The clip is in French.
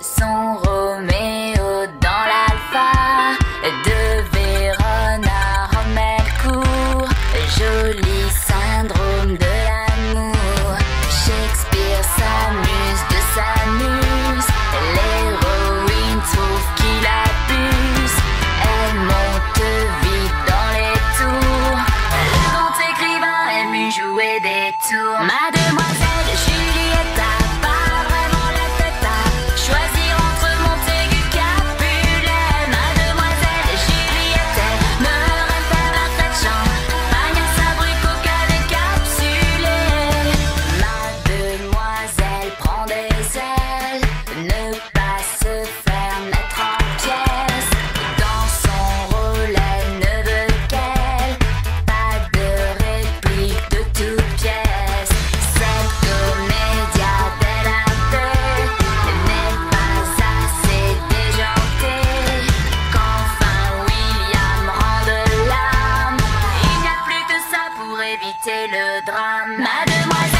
Son Roméo dans l'alpha, de Vérone à Romelcourt, joli syndrome de l'amour. Shakespeare s'amuse de sa muse, l'héroïne trouve qu'il abuse, elle monte vite dans les tours. Le grand écrivain aime jouer des tours. éviter le drame. Mademoiselle